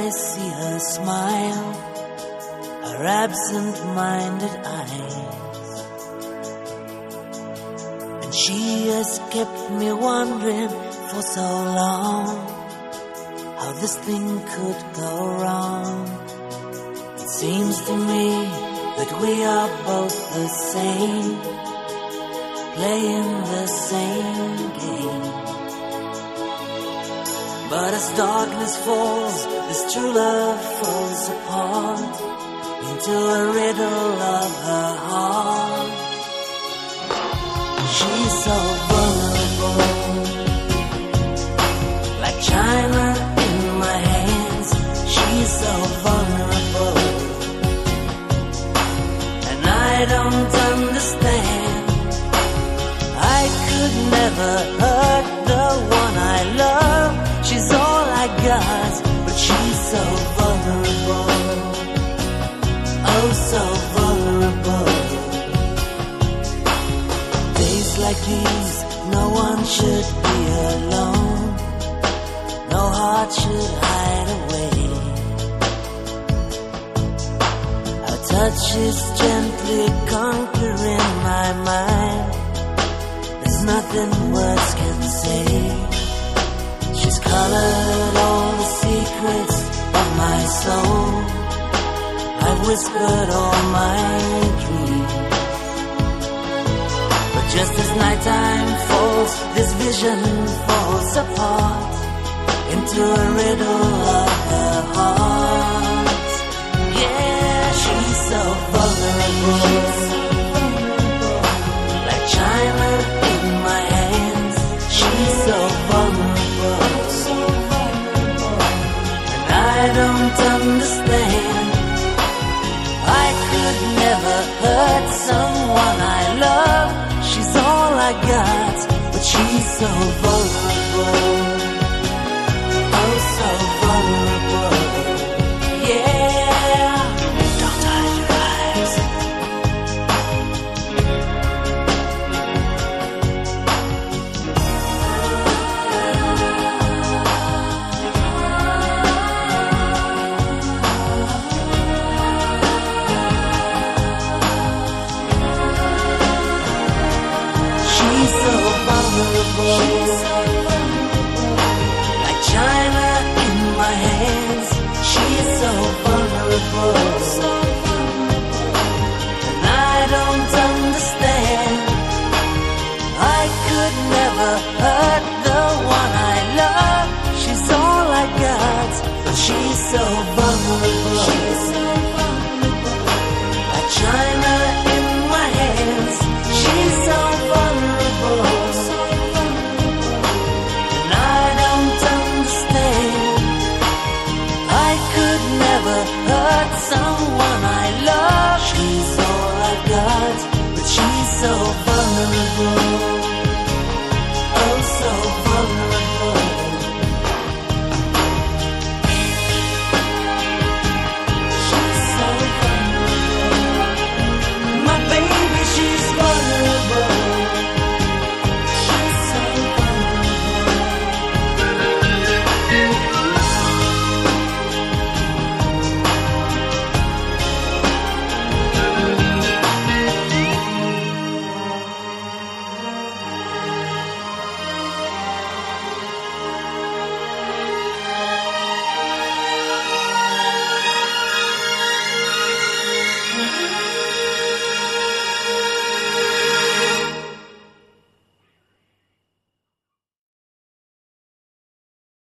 I see her smile, her absent minded eyes. And she has kept me wondering for so long how this thing could go wrong. It seems to me that we are both the same, playing the same game. But as darkness falls, this true love falls apart into a riddle of her heart. She's so like these, no one should be alone. No heart should hide away. Her touch is gently conquering my mind. There's nothing words can say. She's colored all the secrets of my soul. I've whispered all my dreams. Just as nighttime falls, this vision falls apart into a riddle of her heart. Yeah, she's so vulnerable. Like china in my hands, she's so vulnerable. And I don't understand. I could never hurt someone I so vulnerable. So vulnerable. She's so someone I love. She's all I've got, but she's so vulnerable.